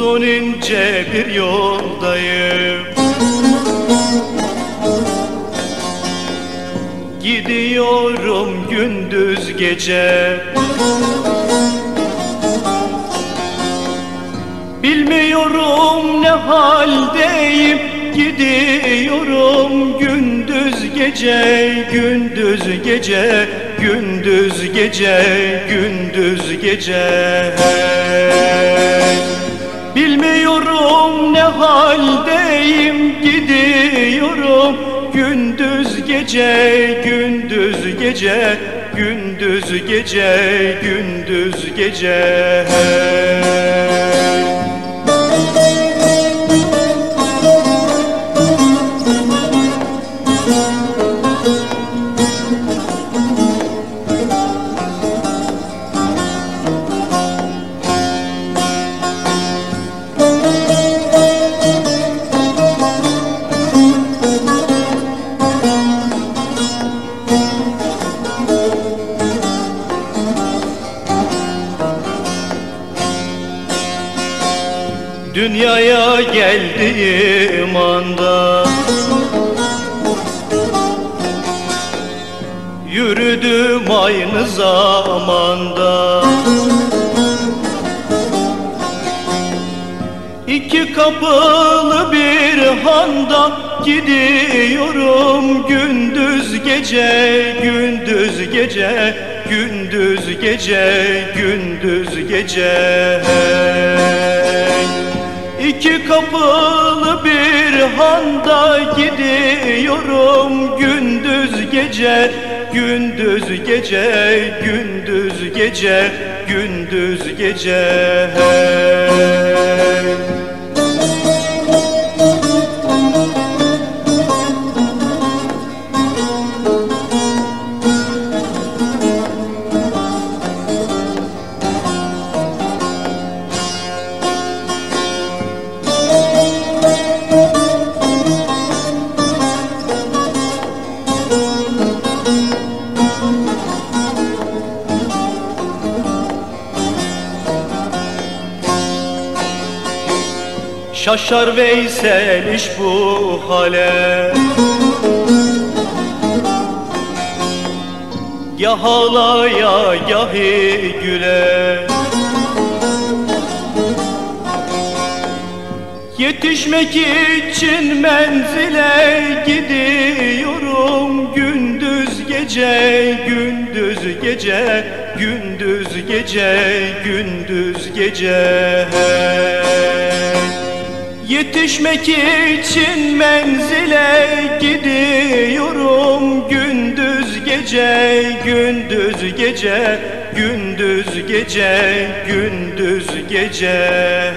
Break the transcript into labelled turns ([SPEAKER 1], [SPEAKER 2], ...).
[SPEAKER 1] Uzun ince bir yoldayım. Gidiyorum gündüz gece. Bilmiyorum ne haldeyim. Gidiyorum gündüz gece Gündüz gece Gündüz gece Gündüz gece. Bilmiyorum gece Gündüz gece Gündüz gece Gündüz gece Dünyaya geldiğim anda Yürüdüm aynı zamanda İki kapılı bir handa Gidiyorum gündüz gece Gündüz gece Gündüz gece Gündüz gece İki kapılı bir handa gidiyorum gündüz gece gündüz gece gündüz gece gündüz gece Şaşar Veysel iş bu hale. Ya halaya yahi güle. Yetişmek için menzile gidiyorum. Gündüz gece gündüz gece gündüz gece gündüz gece Yetişmek için menzile gidiyorum. Gündüz gece gündüz gece gündüz gece gündüz gece